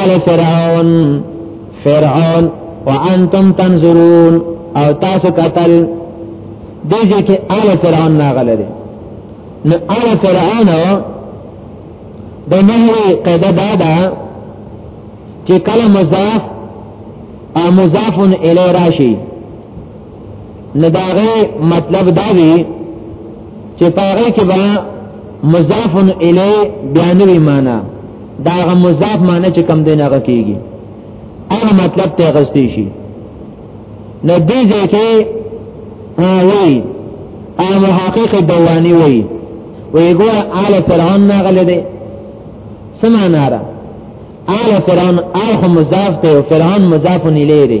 آل فرعون فرعون وانتم تنظرون او تاسو قتل دغه کې آل فرعون ناغله دي نو آل فرعون د نهي قاعده دا ده چې کله مضاف او مضاف الیه راشي نو دا غي مطلب دا وی چې پاره کې با مضاف الی بیانوی معنا دا غ مضاف معنا چې کم دینه غ کیږي هغه مطلب ته غستی شي نو دې ځکه وی ا محقق دوانی وی وی ګور آل فرعون نه غل دي سمانا را آل فرعون آل مضاف ته فرعون مضاف الیه دی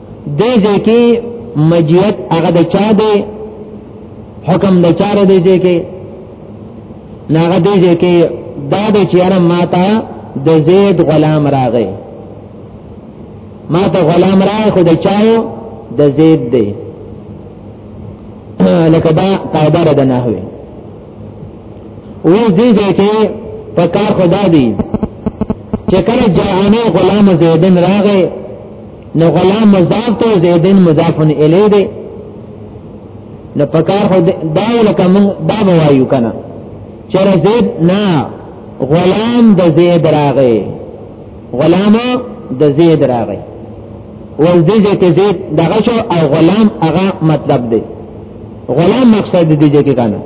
دې دې کې مجیت هغه د چا دی حکم د چا دی دې کې ناغه دې دې کې دا دې چې اره ماتا د زید غلام راغی ماته غلام راغی خو د چایو د زید دی لکه دا قاعده ده نه وي و دې دې کې په کار خدا دی چې کله جهاني غلام زیدن راغی نو غلام مضاف ته زیدن مضاف الیه دی نو پکار خو دا لکه مون دا وایو کنه چر زید نا غلام د زید راغی غلام د زید راغی ول دې چې زید دغه شو او غلام هغه مطلب دی غلام مقصد دې چې کنه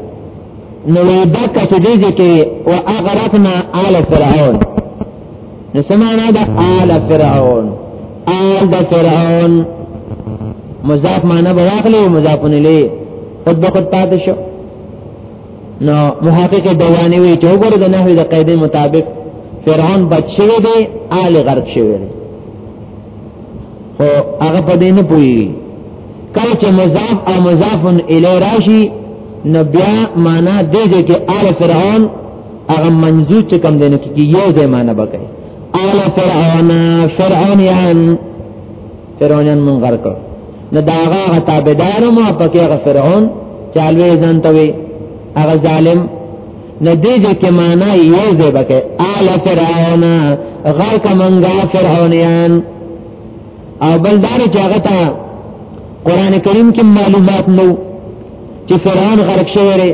نو دا کچې دې چې او اغرقنا آل فرعون نسمانا دا آل فرعون آل دا فرعون مضاف معنی بواقلی و مضافن لی خود بخود پاتې شو نو محقق دوانی وی چې وګوره د نحوی د قاعده مطابق فرعون بچ شوی دی آل غرق شوی دی خو هغه په دې نه پوي کله چې مضاف او مضاف الی راشي نو بیا معنا دې کې آل فرعون هغه منزو چې کم دینو کې یو ځای معنی بکې آل فرعون فرعونیان فرعونیان من غر کړ نو دا هغه تابعدار مو پکې هغه فرعون چې الوی ځان ته وي هغه ظالم نو دې دې کې معنی یو ځای بکې آل فرعون غر کمنګا فرعونیان او بل دار چې هغه ته قران کریم کې معلومات نو چې فرعون غرق شوی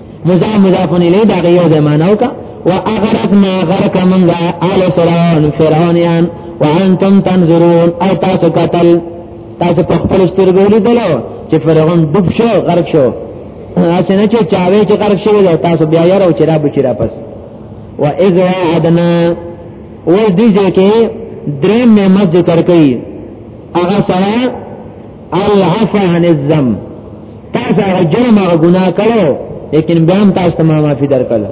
مضاف مضاف الیه دا یو زمانو کا واغرقنا غرق من آل فرعون فرعونیان وانتم تنظرون او تاسو قتل تاسو په خپل سترګو لیدلو چې فرعون ډوب شو غرق شو اسنه چې چاوي چې غرق شوی دی تاسو بیا یې راو چې را بچی را پس و اذ وعدنا و دې ځکه درې مې مزه تر کوي هغه سره العفو عن الذنب تاسو هغه جرم هغه ګناه کړو لیکن بیا هم تاسو ته معافي درکړه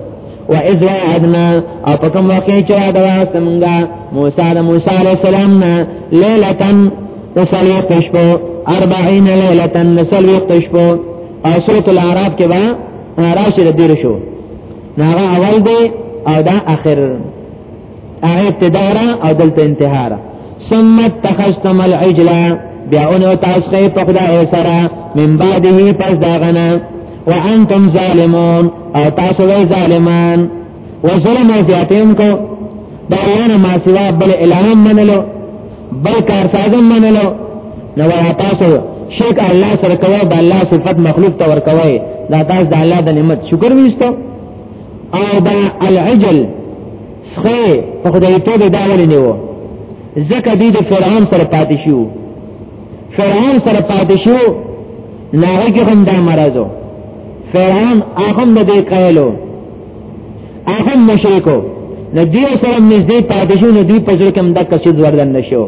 و اذ وعدنا او په کوم وخت چې وعده واست مونږه موسی د موسی عليه السلام نه ليلتن تسلو قشبو 40 ليلتن تسلو قشبو او سورۃ الاعراف کې با راشد دیر شو ناغه اول دی او دا اخر هغه ابتدا را او دلته انتها را ثم اتخذتم العجل بیاونو تاسو خې په خدای سره من بعده پس داغنا وانتم ظالمون او تاسو وی ظالمان وظلم زیاتین کو دا الله نه ما سوا بل الهام منلو بل کار سازم منلو نو تاسو شرک الله سره کوي د الله صفت مخلوق ته ور کوي دا تاسو د الله د نعمت شکر وستو او دا العجل سخی په خدای توبه دا ولې نه وو ځکه دې د فرعون سره پاتې شو فرعون سره پاتې شو ناغه کې هم دا مرزو فرعون هغه هم دې کایلو هغه مشرکو نو دې سره نږدې پاتې شو نو دې په ځل کې هم دا کسید وردن نشو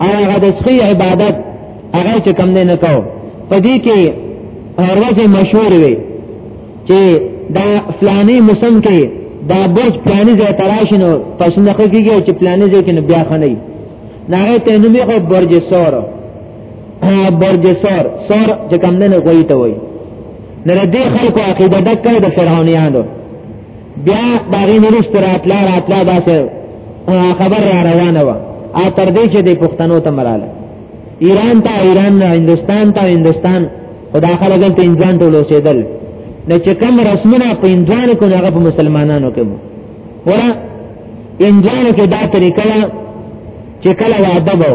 هغه د سخی عبادت هغه چې کم نه نکاو په دې کې هر ورځ مشهور وي چې دا فلاني موسم کې دا برج پلاني ځای تراشنو پښنه نه کېږي چې پلاني ځای کې بیا خنۍ نه ته نو می خو برج سور برج سور سور چې کوم نه کوي ته وای نه دې خلکو عقیده دکړه د فرعونانو بیا باغې نورست راتلا راتلا داسې خبر را روانه و ا تر دې چې د پښتنو ته مراله ایران ته ایران نه هندستان ته هندستان خدا خلک په انسان ټول اوسېدل نو چې کوم رسمونه په انسان کو هغه په مسلمانانو کې وو ورا انسان کې دا طریقه چې کله واده وو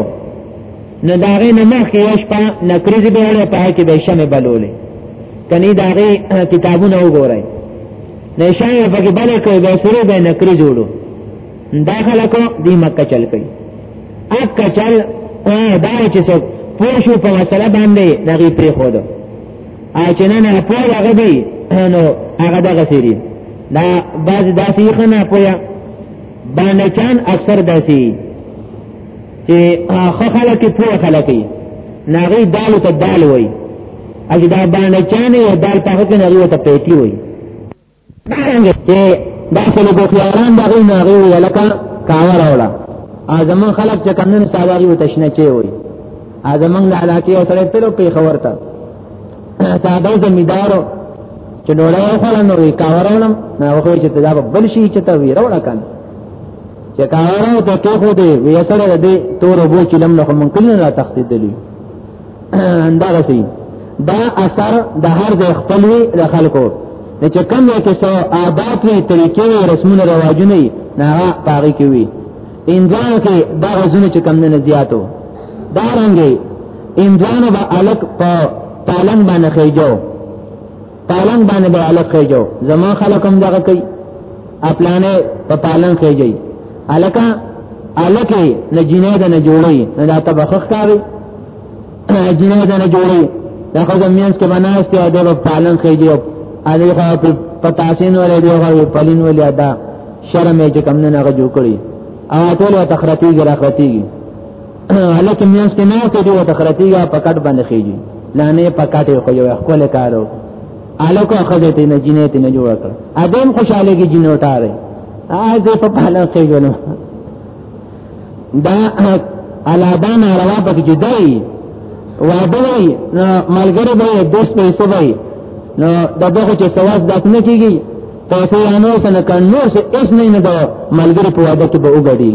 نو دا غي نه مخ یو شپه نکریز به وړه پای کې به شمه بلولې کني دا غي کتابونه وګورئ نشانه پکې بلې کوي به سره به نکریز وړو داخله کو دی مکه چل کوي اکه چل او دا چې څوک پوښو په مسله باندې دغه پری خو ده او چې نه نه په هغه دی نو هغه دغه سری دا باز داسې خنه پویا باندې چان اکثر داسې چې خو خلک په خلک ناغي دال ته دال وای اجدا باندې چانه او دال په هغه نه وروته پیټي وای څنګه چې دا څه له بوخیاران دا غوی نه غوی ولکه کاوه راوړه ازمن خلک چې کمن ساواغي وتشنه کې وي ازمن د علاقې او سره تلو په خبر ته ساده زمیدارو چې ډوړې وخوړل نو وی کاورولم نو هغه چې دا بل شي چې ته وی راوړه کان چې کاورو ته کې خو دې وی سره دې تور وو چې لم نو مونږ کله را تخصیدلی اندارسي دا اثر د هر ځای خپل وي د خلکو نه چې کوم یو کې سو عادت وي طریقې وي رسمونه رواجونه وي نه هغه کې وي انځان کې دا غزونه چې کم نه زیاتو دا رنګي انځان به الک په پالن باندې خېجو پالن باندې به الګ کېجو زما خلکم دغه کوي خپلانه په پالن کېږي الکه الکه نه جنې ده نه جوړي نه دا ته بخښ کاری جنې ده نه جوړي دا خو زمينس کې بناسته او د پالن کېږي او دې خو په تاسین ولې دی هغه پلین ولې ادا شرم یې چې کم نه نه جوړ کړی او ټول تخرتی ګرافتی هلک میاس کې نه ته دی او تخرتیږي په کټ باندې خېږي لانه په کټ خو یو خپل کارو هلک خزه ته نه جنې ته نه جوړ کړ ادم خوشاله کې جنو ټاره اځه په پاله خېږي دا علابان علاوه پکې جدای وعده وي نو ملګری به دوست به سوي نو دغه چې سواس داس نه کیږي پیسې انو سن کنو سه اس نه نه دا ملګری په وعده کې به وګړي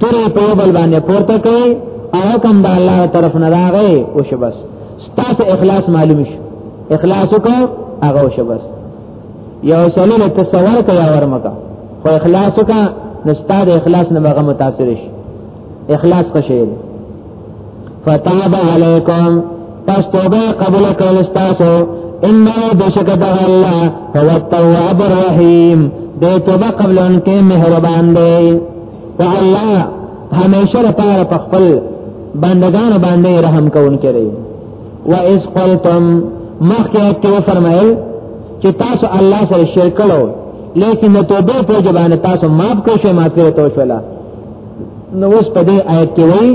تورې په بل باندې پورته کوي او کوم د الله طرف نه راغی او شبس ستاسو اخلاص معلوم شي اخلاص وکړه هغه شبس یو سلونه تصور کوي ورمکا خو اخلاص وکړه نو ستاسو اخلاص نه هغه متاثر شي اخلاص ښه شي فتاب علیکم پس توبه قبول کول تاسو انه بشکد الله هو التواب الرحیم دې توبه قبول انکه مهربان دی ته الله همیشه لپاره په خپل بندگان باندې رحم کوون کړي و اس قلتم مخکې ته فرمایل چې تاسو الله سره شرک کړو لیکن توبه په ځبانه تاسو معاف کوئ معافی ته وشولا نو اوس په دې آیت کې وایي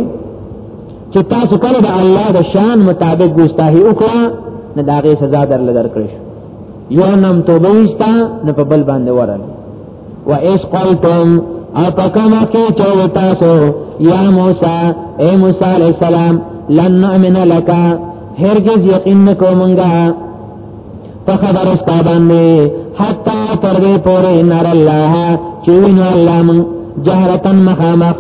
چې تاسو کله د الله د شان مطابق ګستاهي وکړه نه دا غي سزا درل درکړي یو نم توبه وستا نه په بل باندې ورل و اس قلتم او پکما کې چوي تاسو یا موسی اے موسی علیہ السلام لن نؤمن لك هرگز یقین نکو منګه په خبر استا باندې حتا تر دې پورې نار الله چې وینو الله من جهرتن مخامخ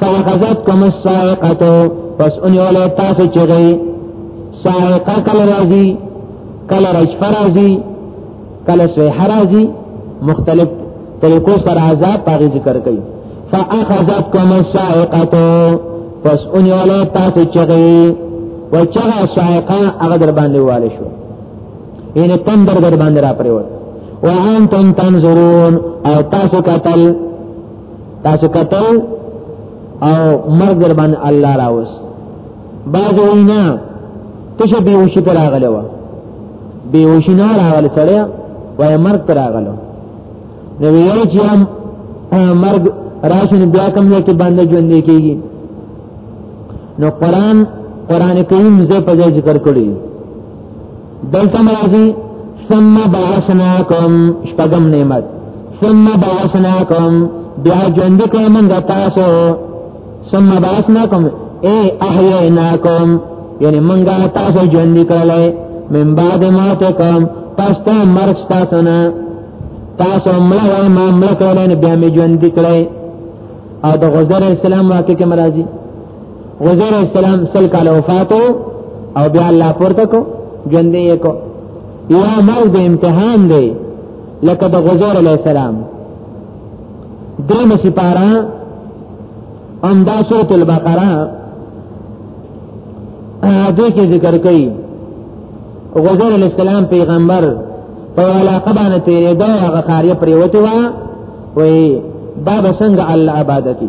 فاخذت کوم السائقه پس ان یوله تاسو چغی سائقه کله راځي کله رجفه راځي کله سویح راځي مختلف طریقو سره عذاب پاغي ذکر کوي فاخذتكم الصاعقه پس اونی ولا تاسو چغی و چغا صاعقه هغه در باندې والي شو یعنی تم در در باندې را پریوت و انتم تنظرون او تاسو قتل تاسو قتل او مرګ در باندې الله راوس بعض وینا تشه بیوشی پر راغلی و بیوشی نه راغلی سړی وای مرګ پر راغلو نو یو چې هم مرګ راشن بیا کوم یو کې باندې ژوند کیږي نو قران قران کریم زه په ځای ذکر کړی دلته مرضی ثم بعثناکم شپږم نعمت ثم بعثناکم بیا ژوند کوم د تاسو ثم بعثناکم اے احییناکم یعنی منګه تاسو ژوند کړلای من بعد موتکم پس ته مرګ تاسو نه تاسو مړ وای ما مړ کړل نه بیا می ژوند کړی او د غزر اسلام واقع کې مرাজি غزر اسلام سل کال وفات او بیا الله پورته کو ژوند یې کو یا مرګ امتحان دی لکه د غزر علی السلام دریم سپارا ام دا سورۃ البقرہ دې کې ذکر کړي غزر علیہ السلام پیغمبر په علاقه باندې تیرې دا هغه خاریه پریوته وا وې دا بسنګ الله آباد کی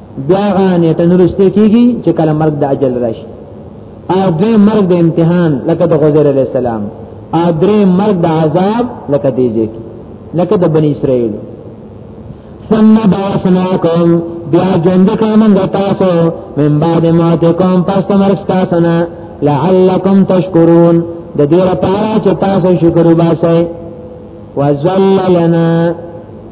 بیا غانې ته نورسته کیږي چې کله مرګ د اجل راشي او دې مرګ د امتحان لکه د غزر علی السلام او درې مرګ د عذاب لکه دې ځکه لکه د بنی اسرائیل ثم باسناکم بیا ژوند کوم د تاسو من بعد موت کوم پس مرګ تاسو نه لعلکم تشکرون د دې لپاره چې تاسو شکر وباسئ وذللنا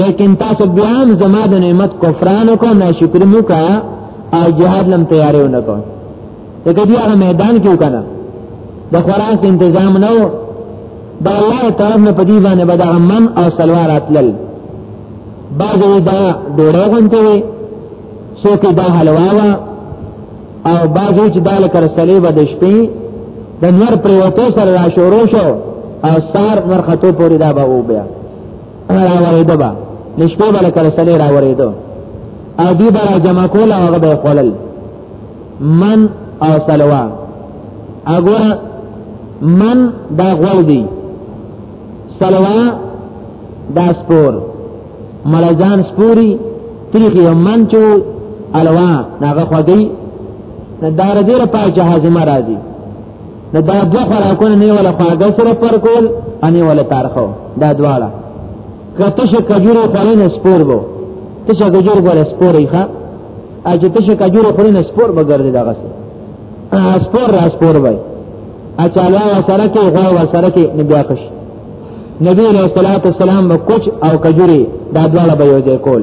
لیکن تاسو بیا هم زما د نعمت کفران کو ناشکری مو کا او جهاد لم تیارې ونکو ته کدی هغه میدان کې وکنه د خوراک تنظیم نو د الله تعالی نه پدی باندې بد امن او سلوار اتلل بعض دا ډوړې غونته وي څوک دا حلوا وا او بعض چې دا لکه رسلې بد شپې د نور پریوتو سره را شروع شو او سار مرخته پوری دا به و بیا راوړېده به نو شپې به لکه رسلې راوړېده او دی به را جمع کول او هغه به خوړل من او سلوا اګوره من دا غوړ دی سلوا دا سپور ملزان سپوري تریخ یو من چو الوا ناغه خوږی ندار دې لپاره جهاز مرادي نو دا دوه خوراکونه نه ولا خواږه سره پر کول ان ولا تارخو دا دواړه کته شه کجورو خورین سپور وو ته شه کجورو بل سپور ښه اجه ته شه کجورو خورین سپور بغرد دا غسه سپور را سپور وای اچالا سره کې غوا سره کې نبی اخش نبی علیہ الصلوۃ والسلام کوچ او کجوري دا دواړه به یو ځای کول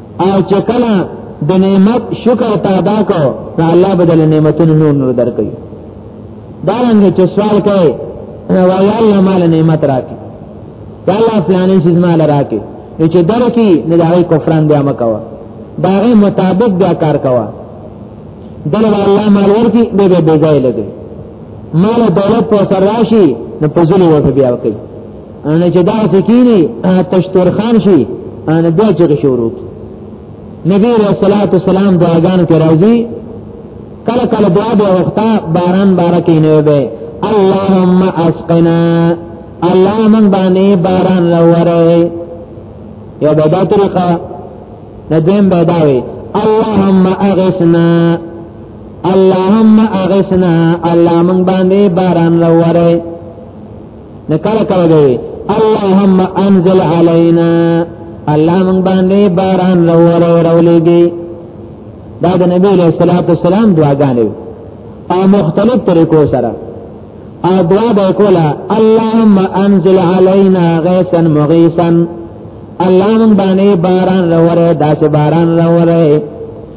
او چې کله د نعمت شکر ته ادا کو ته الله بدل نعمتونو نور نور درکې دا رنګ چې سوال کوي وای الله مال نعمت راکې دا الله فلانه شي مال راکې چې درکې نه دای کفران بیا مکوا دا غي مطابق بیا کار کوا دل الله مال ورکی به به بځای لګي مال دولت په سر راشي نو په ځلو ورته بیا کوي ان چې دا سکینی پښتور خان شي ان دا چې شروع نبی رسول الله والسلام دعاګان کې راځي کله کله دعا د وخته باران بارکې نه وي اللهم اسقنا الله من باندې باران لوره یا دا دا طریقه ندیم بداوی اللهم اغسنا اللهم اغسنا الله من باندې باران لوره نه کله کله دی اللهم انزل علينا الله من باندې باران راوړې راولېږي دا د نبی له صلوات والسلام دعاګانې او مختلف طریقو سره او دعا به کوله اللهم انزل علينا غيثا مغيثا الله من باندې باران راوړې داسې باران راوړې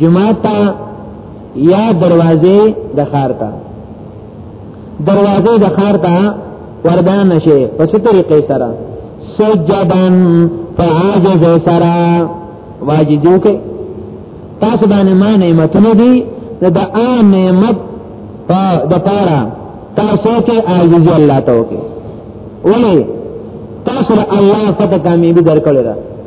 جمعه تا یا دروازه د خار تا دروازه د خار تا وردا نشه پس طریقې سره سجدان فعاجز سره واجدو کې تاسو باندې ما نعمتونه دي د عام نعمت په د پاره تاسو کې عاجز الله ته وکي ولې تاسو الله فتح کامیابی درکړه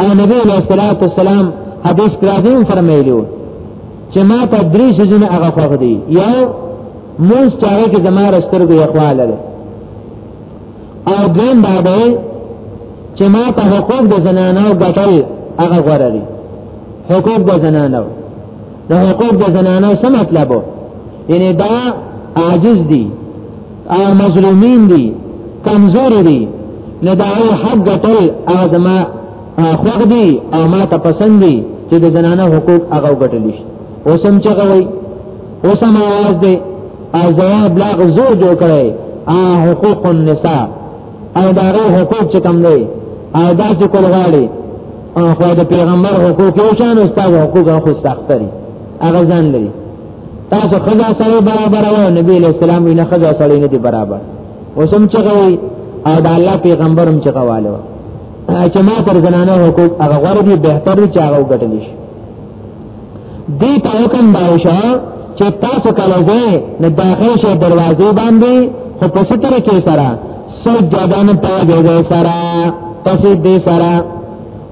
او نبی علیہ الصلوۃ والسلام حدیث راځي فرمایلیو چې ما ته درې شیزونه هغه خوښ دي یو مونږ چاغه کې زما رسترګو یخوا لري او دین دا دی چې ما ته حقوق د زنانو ګټل هغه غوړه دي حقوق د زنانو د حقوق د زنانو څه مطلب یعنی دا عاجز دي هغه مظلومین دي کمزور دي نه دا حق ګټل هغه زما خوښ دي او ما ته پسند دي چې د زنانه حقوق هغه ګټل شي اوس هم چې غوي اوس هم आवाज دي ازواب لا زور جوړ کړي ا حقوق النساء او دا حقوق چې کم دي او دا چې کول غواړي او خو د پیغمبر حقوق یو شان استاد حقوق خو سختري هغه ځان لري تاسو خدا سره برابر او نبی علیہ السلام نه خدا سره نه دی برابر وسم چغوي او د الله پیغمبرم چغواله چې ما پر زنانه حقوق هغه غوړ دي بهتر چې هغه وګټل شي دې په حکم باشه چې تاسو کله ځئ نه داخل شي دروازې باندې خو په ستر کې سره سر جادان په جوړه سره پسې دې سره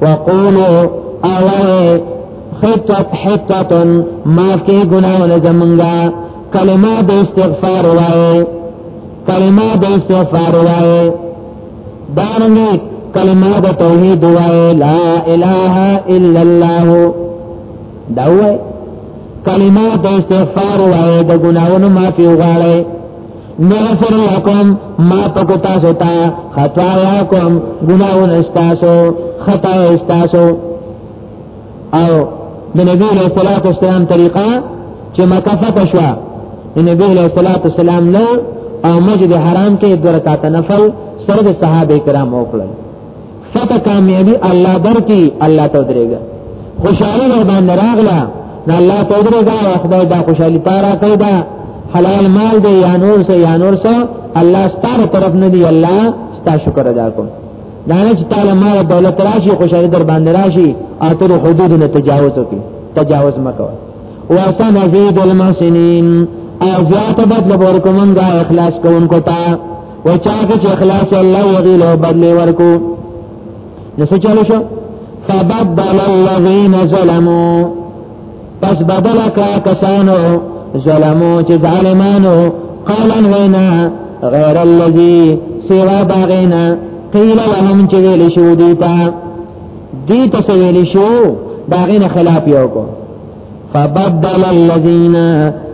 وقولو اوه حتت حتتن ما کې ګناونه زمونږه کلمه د استغفار وایي کلمه د استغفار وایي دارنګه کلمه د توحید وایي لا اله الا الله دا وایي کلمه د استغفار وایي د ګناونو معافي وغواړي نغفر لکم ما پکو تاسو تا خطایا کوم گناون استاسو خطا استاسو او د نبی له صلوات والسلام طریقه چې مکه فتح شو د نبی له صلوات والسلام له او مسجد حرام کې د رکعات نفل سره د صحابه کرام وکړل فتح کامیابی الله برکی الله ته درېږي خوشاله ور باندې راغله نو الله ته درېږي او خدای دا خوشالي تارا کوي دا حلال مال دی یا نور سه یا نور سه الله ستاره طرف نه دی الله ستا شکر ادا کوم دا نه چې تعالی ما دولت راشي خوشاله در باندې راشي او تر حدود نه تجاوز وکړي تجاوز مکو واسن زید المحسنین ازیات بدل ورکو منګه اخلاص کوونکو ته و چا چې اخلاص الله وغي له بدل ورکو نو څه چلو شو فبدل الذين ظلموا پس بدل کا کسانو ظلمو چې ظالمانو قالا وینا غیر الذی سوا باغینا قیل لهم چې ویل شو دیتا دی پس ویل شو باغینا خلاف یو کو فبدل الذین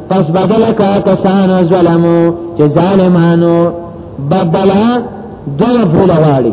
پس بدل کا کسانو ظلمو چې ظالمانو بدل دو فول واړي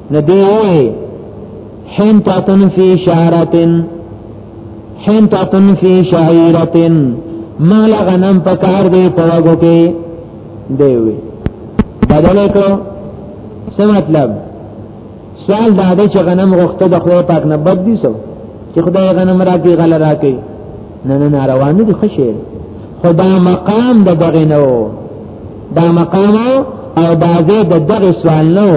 ندیوه حین تاتن فی شعرتن حین تاتن فی شعیرتن مال غنم پکار دی پوغو کې دیوی بدل کو څه مطلب سوال دا دی چې غنم غوښته د خو پاک نه بد دي سو چې خدای غنم راکې غل راکې نه نه ناروا نه دي خشه خدا مقام د دغه نو دا مقام او دا زه د دغه سوال نو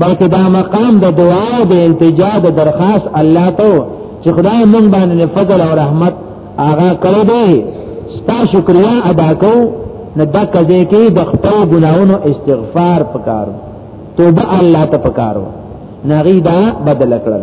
بلکې دا مقام د دعا د التجا د درخواست الله ته چې خدای مونږ باندې فضل او رحمت آغا کړی دی ستا شکریا ادا کو نه دا کځه کې د خپل ګناونو استغفار پکارو توبه الله ته پکارو نغیدا بدل کړل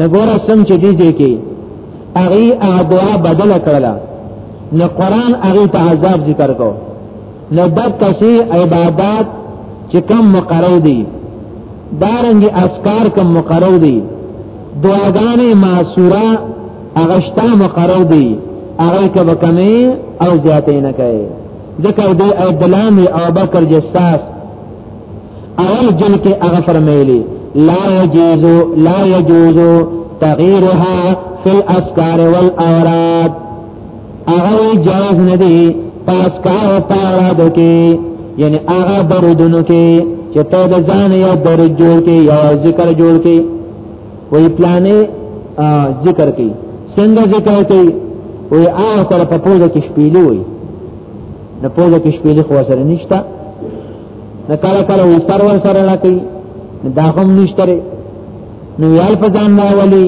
لګوره سم چې دي دي کې هغه هغه دعا بدل کړل نو قران هغه ته عذاب ذکر کو نو بد کسي عبادت چې کم مقرو دي دارنګي اسکار کم مقرو دي دعاګانې معصوره هغه شته مقرو دي هغه کبه کمی او زیاتې نه کوي ذکر دی او بلام او بکر جساس اول جن کې هغه فرمایلی لا يجوز لا يجوز تغييرها في الاسكار والاوراد هغه جائز نه دی په اسکار او په اوراد کې یعنی هغه بردونو کې چې ته د ځان یو بر جوړ کې یا ذکر جوړ کې وې پلانې ذکر کې څنګه ذکر کې وې هغه سره په پوزه کې شپېلې وې د پوزه کې شپېلې خو سره نشته نه کله کله و سر ور سره لکې دا هم نشته نو یال په ځان نه ولي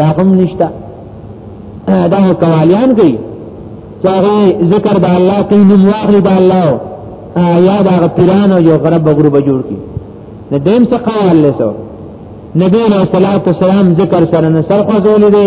دا هم نشته دا کوالیان کوي چې هغه ذکر د الله کوي نو واخلي د الله یا دا پیران او یو غرب غروب جوړ کی نه دیم څه قوال له سو نبی علیہ الصلوۃ والسلام ذکر سره نه سر خو زول دي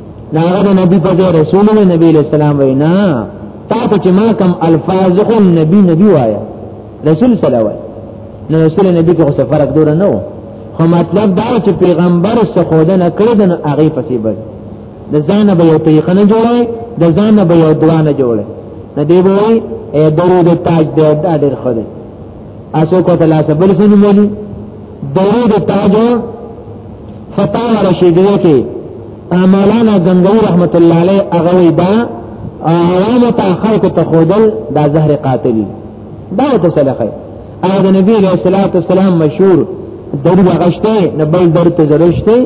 دا د نبی په ځای رسول الله نبی علیہ السلام وینا تا ته چې ما کم الفاظ خو نبی نبی وایا رسول صلی الله نو رسول نبی کو څه فرق دور نه خو مطلب دا چې پیغمبر څه خود نه کړی د هغه پسې بس د ځان به یو طریقه نه جوړه د ځان به یو دوانه جوړه نه دی وای درود تاج دې دا ډېر خو اسو کو تلا سبل سن مولي دورود تاج فتاوى رشیدیه کې مولانا غنگوی رحمت الله علیه هغه دا عوام ته خلق ته خودل دا زهر قاتل دا ته سلخه او د نبی رسول الله صلی الله علیه وسلم مشهور دغه غشته نبل درته زرشته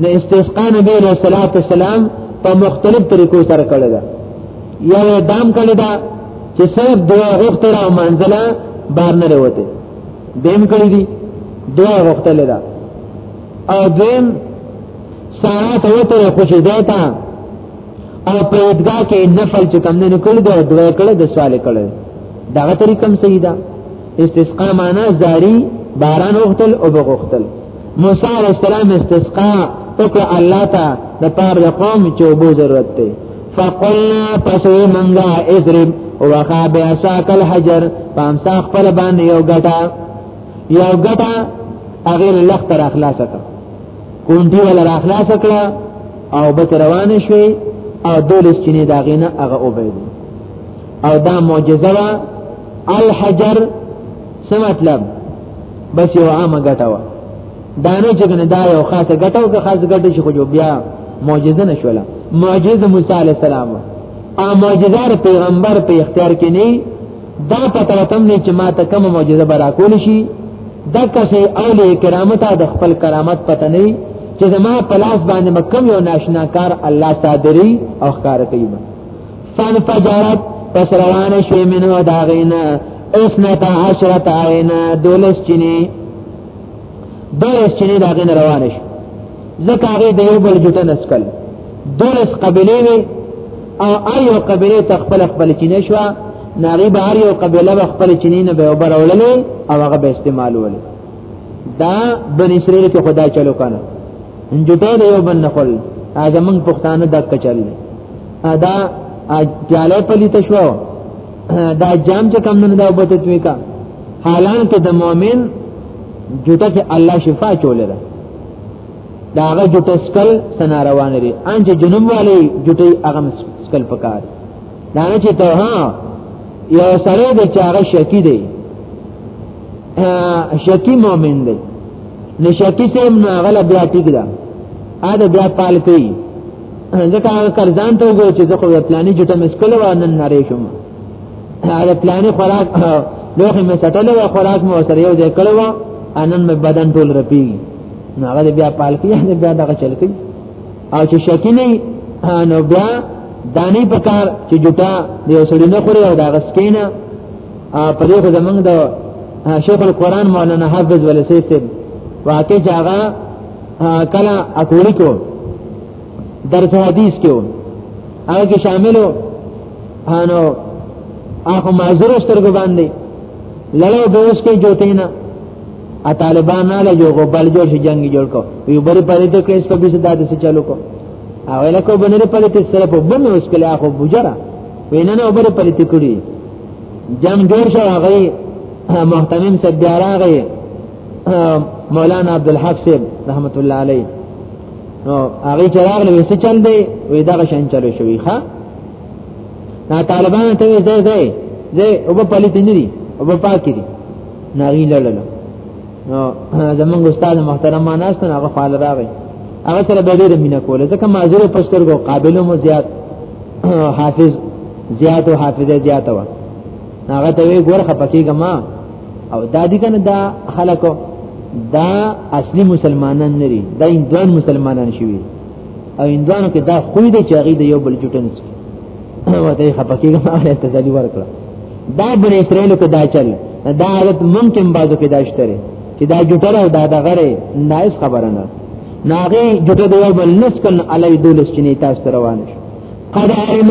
نو استسقا نبی علیہ الصلوۃ والسلام په مختلف طریقو سره کړی دا یو دام کړی دا چې صرف دعا غوښتل او منځله بار نه وروته دیم کړی دی دعا غوښتل دا او دیم ساعت وته خوشی دیتا او په ادګه کې نفل چې کم نه کړی دا دعا کړی د سوال کړی دا طریقم صحیح ده استسقا معنا زاری باران وختل او بغختل موسی علیہ السلام استسقا وکړه الله ته د پار د قوم چې وبو ضرورت دی فقلنا پسو منغا اضرب وخا بیاساک الحجر پامسا خپل باندې یو غټا یو غټا هغه لخ تر اخلاص کړ کونډي ولا اخلاص کړ او بت روان شوي او دولس چینه دا غینه هغه وبید او دا معجزه الحجر څه مطلب بس یو عامه ګټه و دا نه چې کنه دا یو خاصه ګټه او خاص ګټه شي خو جو بیا معجزه نشوله معجزه موسی علی السلام ا معجزار پیغمبر په اختیار کې نه دا پته وتم نه چې ما ته کوم معجزه برا کول شي دا کسي اولی کرامت د خپل کرامت پته نه چې زما پلاس باندې مکم یو ناشنا کار الله صادری او ښکار کوي سن فجرت پس روان شوی منو داغینا اسنتا عشرت آئینا دولس چنی دولس چنی داغینا روان شو زکا آغی دیو بل جوتا نسکل دولس قبلی وی او ایو قبلی تخپل خپل چنی شوا ناغی بار یو قبلی و خپل چنی نبی او بر اوللی او هغه به استعمال ولی دا بن اسرائیل کې خدا چلو کنه جوتا دیو بن نخل آزمان پختانه دک چلی دا پیاله پلیت شو دا جام چې کم نه دا وبته توی کا حالان کې د مؤمن جوته کې الله شفا چولې ده دا هغه جوته سکل سنا روان لري ان چې جنوم والی جوته هغه سکل پکار دا نه چې ته ها یو سره د چاغه شکی دی شکی مؤمن دی نشکی سم نه غلا بیا ټیک ده ا د بیا پال کوي ځکه هغه قرضان ته وګورئ چې زه خو پلاني جټه مې سکل و نن نری شوم هغه پلاني خوراک لوخه مې سټل و خوراک مې سره یو ځای کړو انن مې بدن ټول رپی نو هغه بیا پال کې هغه بیا دغه چل کوي او چې شکی نه نو بیا دانی په کار چې جټه دی سړی نه خوري او دا غسکینه په دې خو زمنګ د شیخ القرآن مولانا حافظ ولسی واقع جاغه کلا اکولی کو درس حدیث کیو هغه کې شاملو انو هغه معذور سترګو باندې لړو دوس کې جوته نه ا طالبان نه له جو غبل جو شي جنگ جوړ کو وی بر پرې ته کیس په بیس داد سره چالو کو او لکه بنره پرې ته سره په بم اوس کله هغه بوجرا وینه نه بر پرې ته کړی جنگ جوړ شو هغه محتمم سبیارا غي مولانا عبد الحق صاحب رحمت الله علیه نو هغه چراغ له څه چل دی وې دا شان چلو شوی ښا نا طالبان ته وې ځای ځای ځای او په پلیت نه دي او په پاک دي ناری لاله نو زمونږ استاد محترم ما ناس ته هغه فعال راغی هغه سره به ډېر مینه کوله ځکه معذور پښترګو قابلو مو زیات حافظ زیات او حافظه زیات و هغه ته وې ګور خپکیګه ما او دا دي کنه دا خلکو دا اصلي مسلمانان نه دي دا اندوان مسلمانان شوي او اندوانو کې دا خوې دي چې هغه د یو بل جټنس وته خپکیږي ما له تسلی ورکړه دا بن اسرائیل کې دا چل دا حالت ممکن بازو کې داشتره چې دا جټره او دا د غره نایس خبره نه ناغه جټه دی بل نسکن علی دولس چنی تاسو روان شي قد علم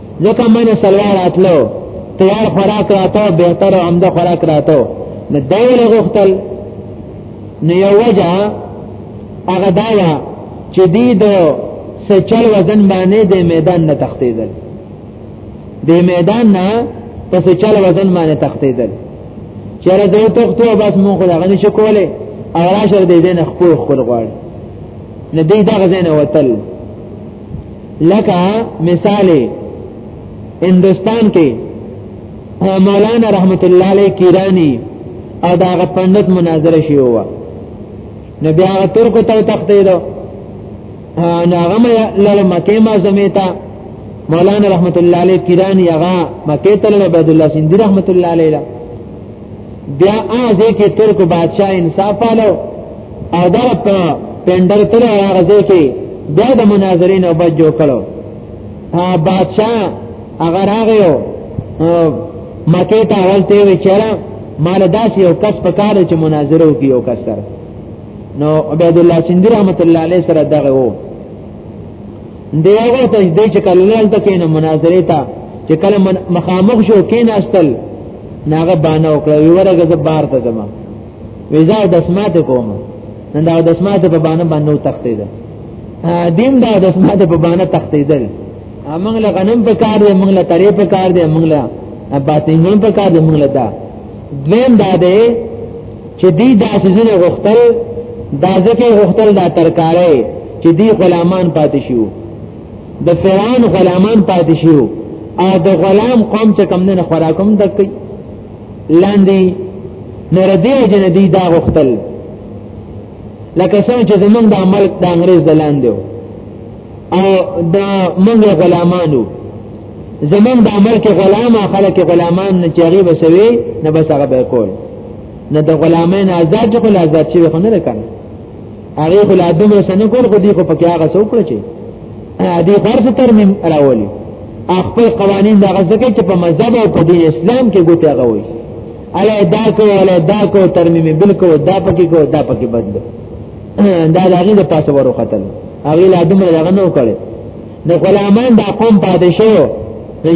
ځکه من سلوار اتلو تیار خوراک راتو بهتر او عمده خوراک راتو نه دایل غختل نه یو وجه هغه دایا چې دی د سچل وزن باندې د میدان نه تختیدل د میدان نه په سچل وزن باندې تختیدل چیرې دوی تختو بس مونږ خو هغه نشو کولای او راشه دې دین خپل خپل غواړي نه دې دا غزنه وتل لکه مثال هندستان کې مولانا رحمت الله علیه کیرانی او دا غ پندت مناظره شی و نو بیا غ ترکو ته تختې دو نو هغه لړ مکه ما زمیتا مولانا رحمت الله علیه کیرانی هغه مکه ته لړ عبد الله سیندی رحمت الله علیه بیا ا ځکه ترکو بادشاہ انصاف پالو او دا په ټندر تر هغه ځای کې دا د مناظرې نه بچ جوړ کړو ها بادشاہ اگر هغه مکه ته ولته وی چیرې مال داسې یو کس په کار چې مناظره وکي یو کس سره نو عبد الله سیندی رحمت الله علیه سره دغه وو دیغه ته دې چې کله لالته کینه مناظره ته چې کله مخامخ شو کیناستل ناغه بانه وکړه وی ورګه زبار ته زمما ویزا د اسمات کوم نن دا د اسمات په باندې باندې تختې ده دین دا د اسمات په باندې تختې ده موږ له غنم په کار دی موږ له تری په کار دی موږ له باطنګون په کار دی موږ له دا دویم دا دی چې دی دا سيزونه غختل دا ځکه غختل دا ترکارې چې دی غلامان پاتې شو د فرعون غلامان پاتې شو او د غلام قوم چې کم نه خوراکم دکې لاندې نردې جندي دا غختل لکه څنګه چې زمونږ د ملک د انګريز د لاندې او د مونږ غلامانو زمونږ د عمل کې غلامه خلک غلامان نه چاغي بسوي نه بس هغه به کول نه د غلامین آزاد خو آزاد شي خو نه کنه هغه خو لا دمه سن کول خو دی خو پکې هغه څوک چې دی فرض ترمیم راولي خپل قوانین دا غزکه چې په مذهب او په دین اسلام کې ګوتیا غوي الا دا کو الا دا کو ترمیم بالکل دا پکې کو دا پکې بدل دا هغه د پاسه ورو قتل هغه لا دمه هغه نو کړي د غلامان دا قوم پاتې شو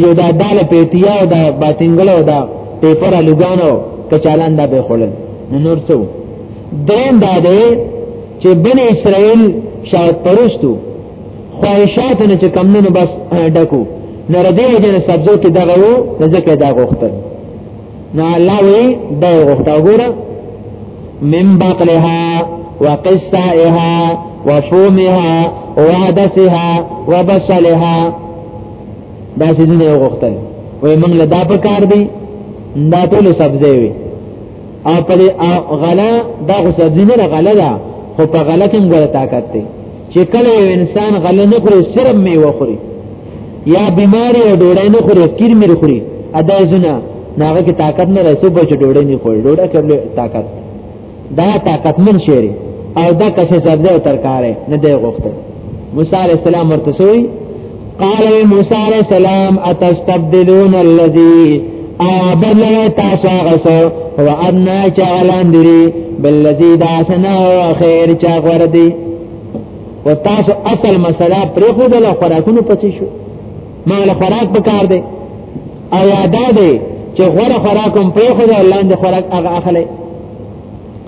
یو دا دال پیتیا او دا باطنګلو دا پیپر لګانو کچالان دا به خړل نور څه دریم دا دی چې بن اسرائیل شاید پرستو خواهشات نه چې کم نه بس ډکو نه ردی جن سبزو کې دغه وو ځکه دا غوښته نه الله وی دا غوښته وګوره من بقلها وقصائها وفومها وعدسها وبصلها دا څه نه غوښته وې موږ له دا په کار دی دا ټول سبزی وي او په غلا دا خو سبزی نه غلا ده خو په غلا کې موږ طاقت دی چې کله یو انسان غلا نه خوري صرف میوه خوري یا بیماری او ډوډۍ نه خوري کیر مې خوري ادا زونه ناغه کې طاقت نه رسو په ډوډۍ نه خوري ډوډۍ کې طاقت دا طاقت من شری او دا کسه سبزی او ترکارې نه دی غوښته موسی علی السلام ورته سوی قال موسی علیہ السلام اتستبدلون الذی آبل تاسو غسو و ادنا چالان دری بالذی داسنا و خیر چا غردی و تاسو اصل مسئلہ پر خود له خوراکونو پچی شو ما له خوراک پکار دی او یاد دی چې غره خوراکم پر خود لاندې خوراک هغه اخلي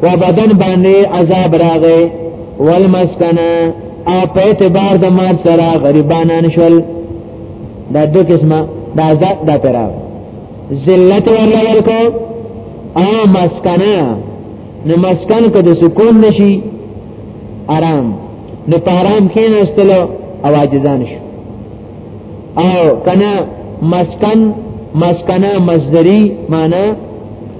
په بدن باندې عذاب راغی والمسکنه او په اعتبار د مال سره غریبانان شول دا دو قسمه دا عذاب دا ترا ذلت ورلا ورکو او مسکنه نو مسکن که د سکون نشي آرام نو په آرام کې نستلو او عاجزان شو او کنا مسکن مسکنه مصدری معنی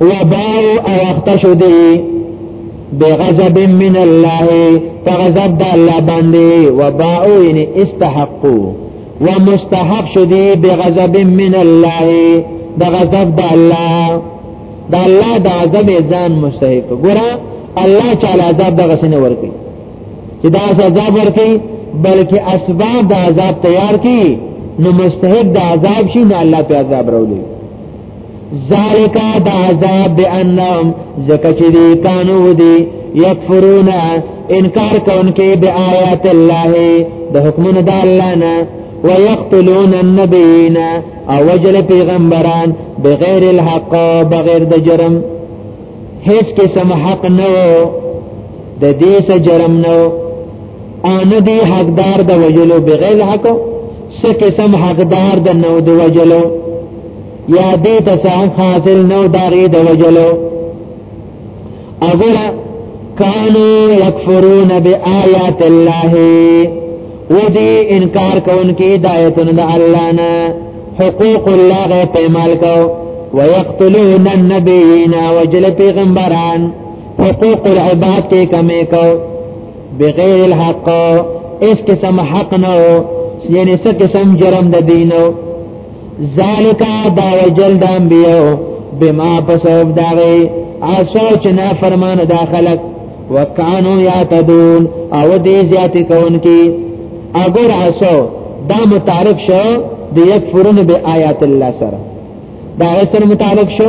وباو او اختشو دی بغضب من الله فغضب د الله باندې وباو ان استحقوا ومستحق شدی بغضب من الله د غضب د الله د الله د غضب ځان مستحق ګره الله تعالی عذاب دغه سن ورکی چې دا عذاب ورکی بلکې اسباب د عذاب تیار کی نو مستحق د عذاب شي نه الله په عذاب راولي ذالک دا عذاب بانهم زکه چې دی کانو دی یکفرون انکار کوونکې د آیات الله د حکمونو د الله نه ويقتلون النبيين او وجل پیغمبران بغیر الحق بغیر د جرم هیڅ قسم حق نه وو د دې سره جرم نه وو ان دې حقدار د وجلو بغیر حق څه قسم حقدار د نو د وجلو یا دې ته څنګه حاصل نو داري د وجلو اګوره کانو یکفرون بیاات الله ودی انکار کوونکې د آیتونو د الله نه حقوق الله غو پېمال کو ويقتلون النبيين وجل پیغمبران حقوق العباد کې کمې کو بغیر الحق اس قسم حق نو یعنی څه قسم جرم د دینو ذالک دا وجل د انبیو بما پسوب داغي اسو چې نه فرمان دا خلق وکانو یاتدون او دې زیات کون کی اگر اسو دا متعارف شو د یکفرون به آیات الله سره دا سره متعارف شو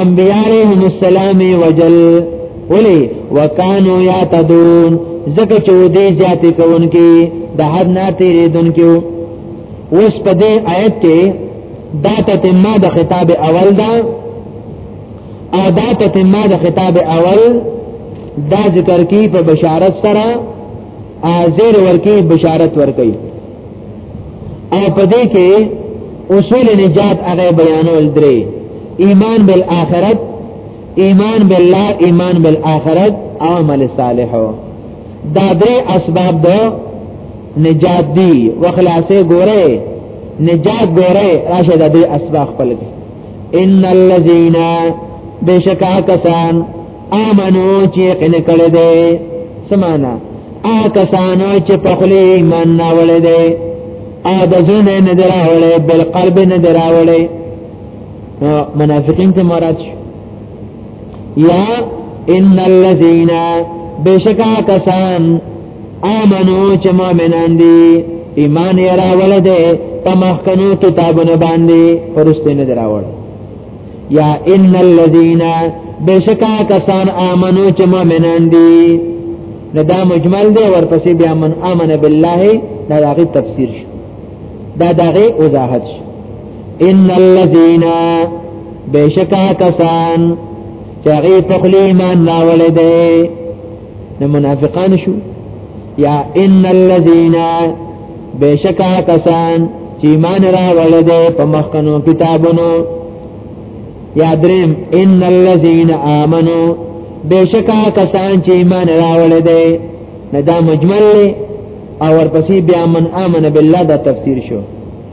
انبیاء علیهم السلام وجل ولی وکانو یاتدون زکه چې دې زیاتې کوونکې د حد نه تیرې دونکو اوس په دې آیت کې دا تتمه د خطاب اول دا او دا تتمه د خطاب اول دا ذکر کی په بشارت سره ازیر ورکی بشارت ورکی او په دې کې اصول نجات هغه بیانول درې ایمان بالآخرت ایمان بالله ایمان بالآخرت او عمل صالح دا درې اسباب د نجات دی وخلاصې ګوره نجات ګوره راشه د دې اسباب خپل ان الذين بشکا کسان امنو چې قن کړه دې سمانا ا کسانو چې په خلی ایمان نه وړې دې ا د زړه نه دراولې بل قلب نه دراولې منافقین ته مراد شو یا ان الذين بشکا کسان امنو چې مؤمنان دي ایمان یې راول دې په مخکنو کتابونو باندې پرسته نه دراول یا ان الذين بشکا کسان امنو چې مؤمنان دي نو دا مجمل دی ورپسې بیا من امن بالله دا دغه تفسیر شو دا دغه وضاحت شو ان الذين بشکا کسان چې هغه په خلی ایمان راولې دي نو منافقان شو یا ان الذين بشکا کسان چې ایمان راوړل دي په مخکنو کتابونو یا دریم ان الذين امنوا بشکا کسان چې ایمان راوړل دي نه دا مجمل او ورپسې بیا من امن بالله دا تفسیر شو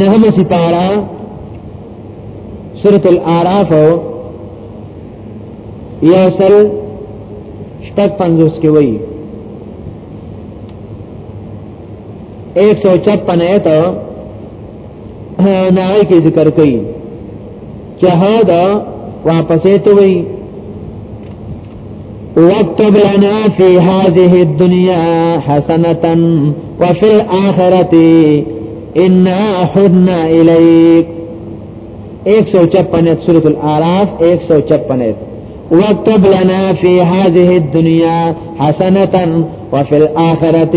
نهم سپارا سورة الاعراف یا سل شپږ پنځوس کې وایي 156 ایت نه کې ذکر کړي چې هدا واپسې ته وایي وَاكْتُبْ لَنَا فِي هَذِهِ الدُّنْيَا حَسَنَةً وَفِي الْآخِرَةِ إِنَّا حُدْنَا إِلَيْكَ ایک سو چپنیت سورة العراف ایک سو چپنیت وَاكْتُبْ لَنَا فِي هَذِهِ الدُّنْيَا حَسَنَةً وَفِي الْآخِرَةِ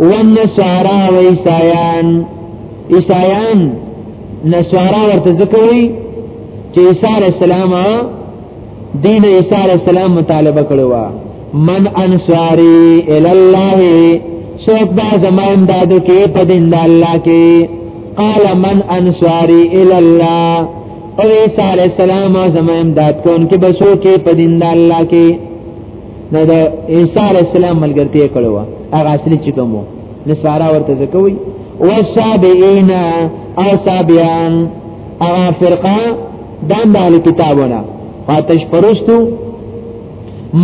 والنصارى وعیسایان عیسایان نصارا ورته ځکوي چې عیسی علی السلام دین عیسی علی السلام مطالبه کړو من انصاری ال الله څوک دا زمان دادو کې په دین د الله کې قال من انصاری ال الله او عیسی علی السلام زمان داد کون کې بسو کې په دین د الله کې نه د عیسی علی السلام ملګرتیا کړو هغه اصلي چې کوم نه سارا ورته ځکوي او صابئین او صابیان هغه فرقه دان د اهل کتابونه فاتش پرستو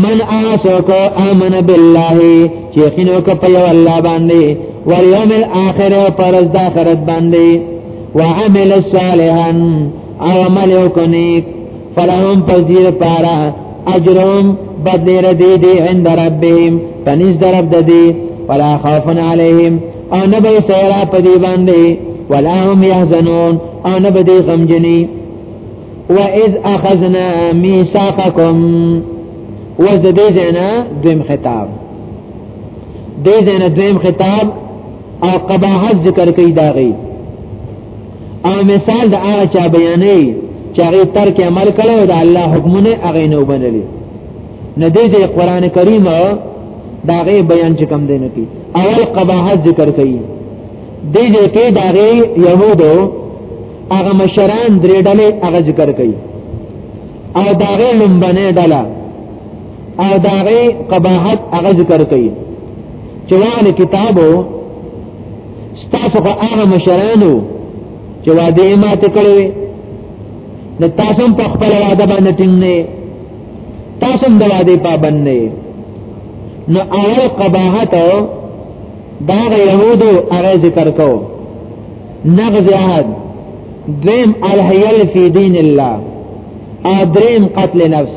من آسوک آمن بالله چې خینو ک په یو الله باندې والیوم الاخر پرز د آخرت باندې وعمل صالحا او عمل وکنیک فلهم پذیر پارا اجرهم بدلی ردی دی عند ربهم پنیز درب دی ولا خوفن علیهم او نبی سیرا پدی باندی ولا هم یحزنون او نبی دی غمجنی و اذ اخذنا میثاقکم وز د دې زنا دویم خطاب دې زنا دویم خطاب او قباحت ذکر کوي داغي او مثال د هغه چا بیانې چې هغه ترک عمل کړو د الله حکمونه هغه نه وبنلي نه دې دې قران کریم دا غي بیان چې کم دینه کی اول قباحت ذکر کړي دې دې کې دا غي يهودو هغه مشران درې ډلې هغه ذکر کړي او دا غي لمبنه ډله او دا غي قباحت هغه ذکر کړي چې وانه کتابو ستاسو خو هغه مشرانو چې وعده یې ماته کړې د تاسو په خپل وعده باندې ټینګ نه تاسو د وعده پابند نه نو اول قباحت دا غ يهودو هغه ذکر کو نغز عهد دویم الحیل فی دین الله ادریم قتل نفس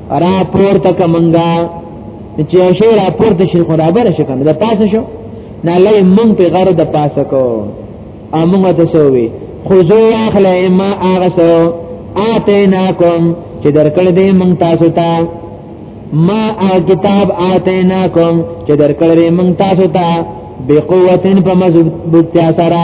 را پور تک منګا چې یو شی را پور ته شي خرابر شي کنه د پاسه شو نه لای مونږ په غر د پاسه کو امغه ته سووي خذو اخلا ما اغسو آتیناکم چې درکړ دې مونږ تاسو ته ما او کتاب آتیناکم چې درکړ دې مونږ تاسو ته بقوتن په مضبوط سره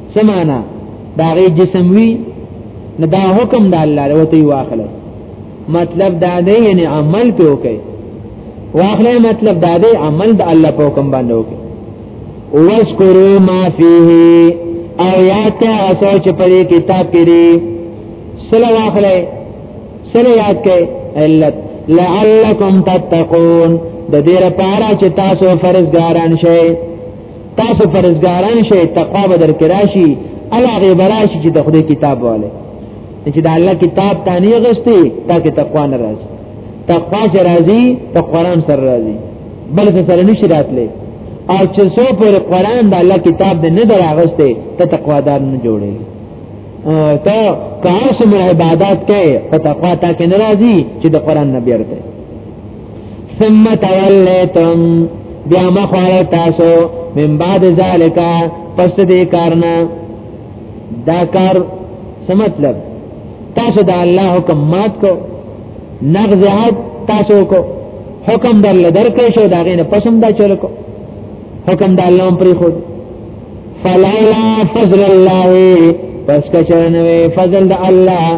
سمانا دا غي جسم وی نه دا حکم د الله له وتی واخله مطلب دا دی یعنی عمل په وکي واخله مطلب دا دی عمل د الله په حکم باندې وکي واسکرو ما فيه او یا تا اسو چې په کتاب کې دی سلا واخله سلا یاد کې علت لعلکم تتقون د دې لپاره چې تاسو فرض ګاران شئ تاسو فرزګاران شئ تقوا به در کراشي الله غي براشي چې د خدای کتاب والے چې د الله کتاب تانی غشتي تاکي تقوا نه راځي تقوا چې راځي په قران سره راځي بل څه سره نشي راتلې او چې څو پر قران د الله کتاب دې نه دراغسته ته تقوا دار نه جوړي ته کار سم عبادت کوي په تقوا تا کې ناراضي چې د قران نه بیرته ثم تولیتم بیا مخوال تاسو من بعد ذالکا پس دی کارنا دا کار سمطلب تاسو دا الله حکم مات کو نغز عاد تاسو کو حکم در لدر کشو دا غین پسم دا چلو کو حکم دا اللہ پری خود فلولا فضل الله پس کچرنوی فضل دا اللہ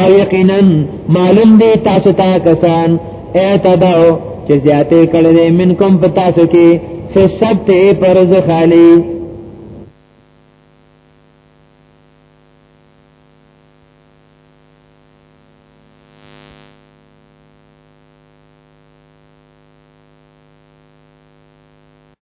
او یقینا معلوم دی تاسو ته کسان اعتداو چې زیاته کړل منکم پتا سو کې فسبت پرز خالی